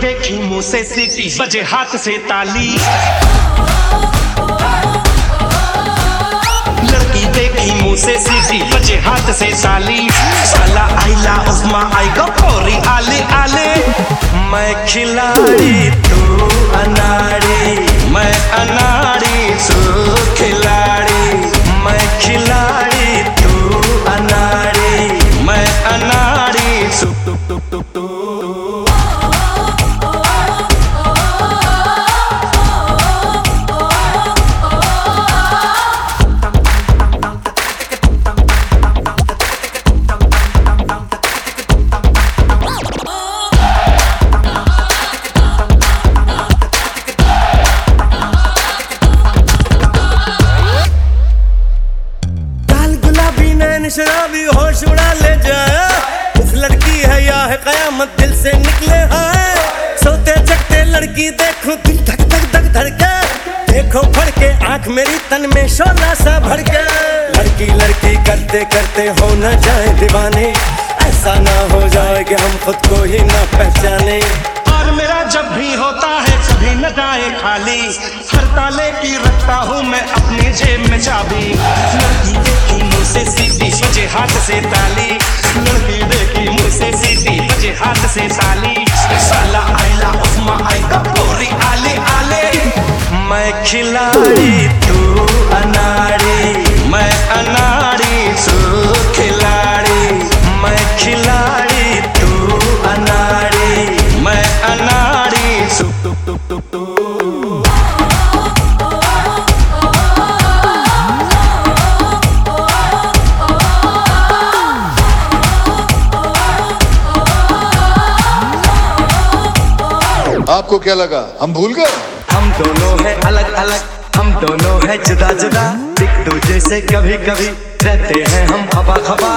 देखी मुँह से सीटी। बजे हाथ से ताली। लड़की देखी मुँह से सीटी। बजे हाथ से ताली। साला आइला, उस्मा आई गपोरी आले आले। मैं खिलाड़ी तू, अनाड़ी। मैं अनाड़ी तू, खिलाड़ी। मैं खिलाड़ी तू, अनाड़ी। मैं अनाड़ी तू तू तू तू नैन शराबी होश उड़ा ले जाए। उस लड़की है या है कयामत, दिल से निकले हाय। सोते जगते लड़की देखो, दिल धक धक धक धड़के। देखो फड़के, आँख मेरी तन में शोला सा भड़के। लड़की लड़की करते करते हो न जाए दीवाने। ऐसा ना हो जाए कि हम खुद को ही ना पहचाने। और मेरा जब भी होता है, कभी न जाए खाली। हर ताले की रखता हूँ मैं अपनी जेब में चाबी। हाथ से ताली। लड़की देखी मुँह से सीधी, बजे हाथ से ताली। साला आइला उस्मा आई कपूरी आले आले। मैं खिलाड़ी तू, अनाड़ी। मैं अनाड़ी तू, खिलाड़ी। मैं खिलाड़ी तू, अनाड़ी। मैं अनाड़ी तू तू तू तू। आपको क्या लगा? हम भूल गए? हम दोनों है अलग अलग। हम दोनों है जुदा जुदा। एक दूजे से कभी कभी रहते हैं हम खबा खबा